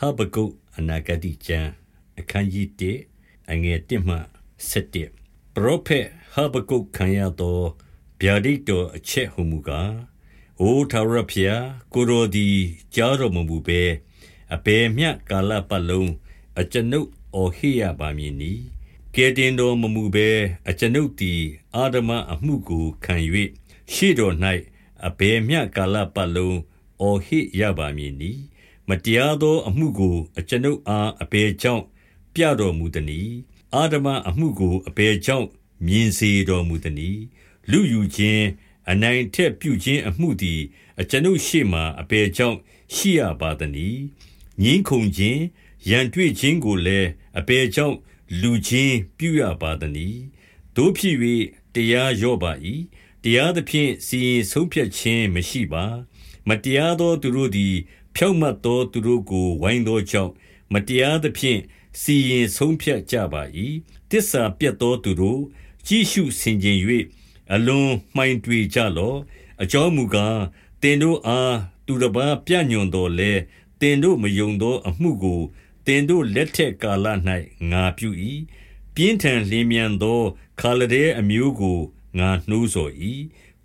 ဟဘကုတ်အနာဂတိကျမ်းအခန်းကြီး1အငယ်1မှ7ပရောဖက်ဟဘကုတ်ခံရသောဗျာဒိတ်တော်အချက်ဟုမူကားအိုထာဝရဖျားကိုရောဒီကြားတော်မူဘဲအပေမြကာလပတ်လုံးအကျွန်ုပ်အော်ဟိရပါမည်နီကဲတင်တော်မမူဘဲအကျွန်ုပ်သည်အာဒမအမှုကိုခံ၍ရှေ့တော်၌အပေမြကာလပတ်လုံးအော်ဟိရပါမည်နီ မတရားသောအမှုကို အကျွန်ုပ်အား အဘယ်ကြောင့် ပြတော်မူသနည်းအာဒမအမှုကို အဘယ်ကြောင့် မြင်စေတော်မူသနည်းလူယူခြင်း အနိုင်ထက်ပြုခြင်းအမှုသည် အကျွန်ုပ်ရှေ့မှအဘယ်ကြောင့် ရှိရပါသနည်းငင်းခုန်ခြင်း ရန်တွေ့ခြင်းကိုလည်း အဘယ်ကြောင့် လူချင်းပြုရပါသနည်းတို့ဖြစ်၍တရားရော့ပါ၏တရားသဖြင့် စီရင်ဆုံးဖြတ်ခြင်းမရှိပါ မတရားသောသူတို့သည် ဖြောင့်မတ်သောသူတို့ကို ဝိုင်းသောကြောင့် မတရားသဖြင့် စီရင်ဆုံးဖြတ်ကြပါ၏တစ္ဆာပြတ်သောသူတို့ ကြည်ရှုဆင်ခြင်၍အလွန်မှိုင်တွေကြလော့ အကြောင်းမူကားတင်တို့အား သူတစ်ပါးပြညွန်တော်လဲတင်တို့မယုံသောအမှုကိုတင်တို့လက်ထက်ကာလ၌ငါပြု၏ပြင်းထန်လင်းမြန်သော ခါလဒဲအမျိုးကို ငါနှိုးဆော်၏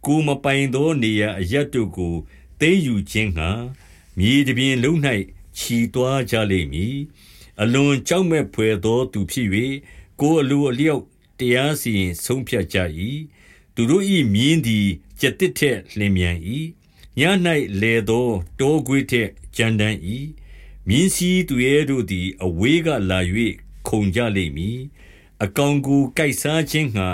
ကိုမပိုင်သော နေရာအရတ်တို့ကို သိမ်းယူခြင်းငှာ မြေတပြင်လုံး၌ခြီသွားကြလိမ့်မည်အလွန်ကြောက်မဲ့ဖွယ်သောသူဖြစ်၍ကိုယ်အလိုအလျောက်တရားစီရင်ဆုံးဖြတ်ကြ၏သူတို့၏မြင်းသည်ကြက်တစ်ထက်လင်းမြန်၏ည၌လေသောတောခွေးထက်ကြမ်းတမ်း၏မြင်းစည်းသူရဲ့တို့သည် အဝေးကလာ၍ခုန်ကြလိမ့်မည်အကောင်ကိုကြိုက်စားခြင်းငှာ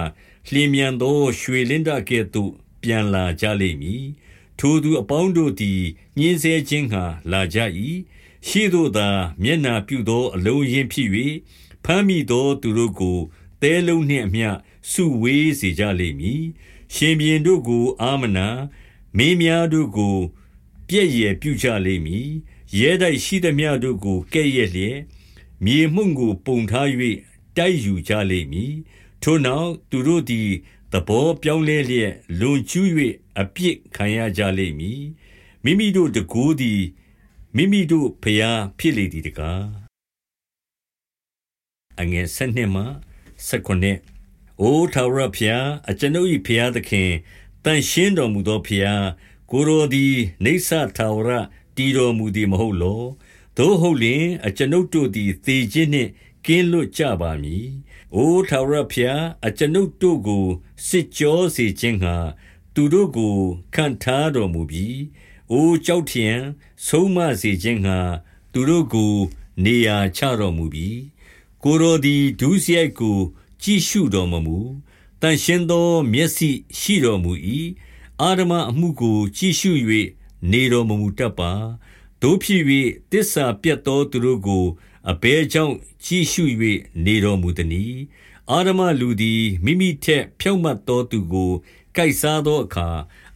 လျင်မြန်သော ရွှေလင်းတကဲ့သို့ပြန်လာကြလိမ့်မည် ထိုသူအပေါင်းတို့သည်ညှင်းဆဲခြင်းငှာလာကြ၏ရှိသောသာ မျက်နာပြုသော အလုံးရင်းဖြစ်၍ဖမ်းမိသောသူတို့ကိုတဲလုံးနှင့်အမျှစုဝေးစေကြလိမ့်မည်ရှင်ပြန်တို့ကို အာမနာမင်းများတို့ကို ပြည့်ရည်ပြုကြလိမ့်မည်ရဲတိုက်ရှိသမျှတို့ကိုကဲ့ရဲ့လျက်မြေမှုန့်ကို ပုံထား၍တိုက်ယူကြလိမ့်မည်ထိုနောက်သူတို့သည် သဘောပြောင်းလဲလျက်လွန်ကျူး၍အပြစ်ခံရကြလိမ့်မည်မိမိတို့တကူးသည်မိမိတို့ဖျားဖြစ်လေသည်တကားအငယ်၁၂မှ၁၉အိုထာဝရဖျားအကျွန်ုပ်၏ဖျားသခင်တန်ရှင်းတော်မူသောဖျားကိုရောသည်နေဆထာဝရတည်တော်မူသည်မဟုတ်လောသို့ဟုတ်လျင်အကျွန်ုပ်တို့သည်သေခြင်းနှင့် ကင်းလွတ်ကြပါမည်။အိုထာဝရဘုရားအကျွန်ုပ်တို့ကိုစစ်ကြောစေခြင်းငှာသူတို့ကိုခံထားတော်မူပြီး။အိုကြောက်ထျံဆုံးမစေခြင်းငှာသူတို့ကိုနေရာချတော်မူပြီး။ကိုရောဒီဒုစရိုက်ကိုကြည့်ရှုတော်မမူ။တန်ရှင်းသောမျက်စိရှိတော်မူ၏။အာရမအမှုကိုကြည့်ရှု၍နေတော်မမူတတ်ပါ။ တို့ဖြစ်၍တစ္ဆာပြတ်သောသူတို့ကိုအဘဲကြောင့်ကြည့်ရှု၍နေတော်မူသည်။အာရမလူသည်မိမိထက်ဖြောင့်မတ်သောသူကိုကိုက်စားသောအခါ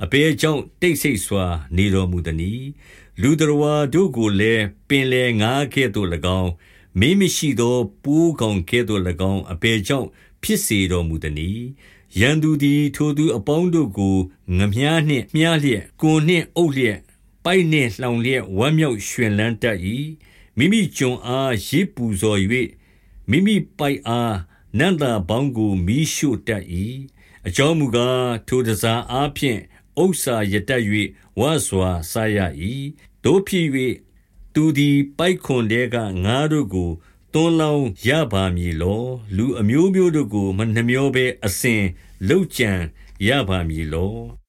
အဘဲကြောင့်တိတ်ဆိတ်စွာ နေတော်မူသည်။လူတော်ဝါတို့ကိုလည်းပင်လေငါကဲ့သို့၎င်းမင်းမရှိသောပိုးကောင်ကဲ့သို့၎င်းအဘဲကြောင့်ဖြစ်စေတော်မူသည်။ရန်သူသည်ထိုသူအပေါင်းတို့ကိုငမြားနှင့်မြားလျက်ကိုနှင့်အုပ်လျက် ပိုက်နှင့်လှောင်လျက်ဝမ်းမြောက်ရွှင်လန်းတတ်၏မိမိကျွန်အားရေပူဇော်၍မိမိပိုက်အားနန္တာပေါင်းကိုမီးရှို့တတ်၏အကြောင်းမူကားထိုတစားအားဖြင့်ဥစ္စာရတတ်၍ဝါစွာစားရ၏တို့ဖြစ်၍သူသည်ပိုက်ခွန်တဲကငါတို့ကိုတွန်းလောင်းရပါမည်လော လူအမျိုးမျိုးတို့ကို မနှမျောဘဲအစဉ်လှုပ်ကြံရပါမည်လော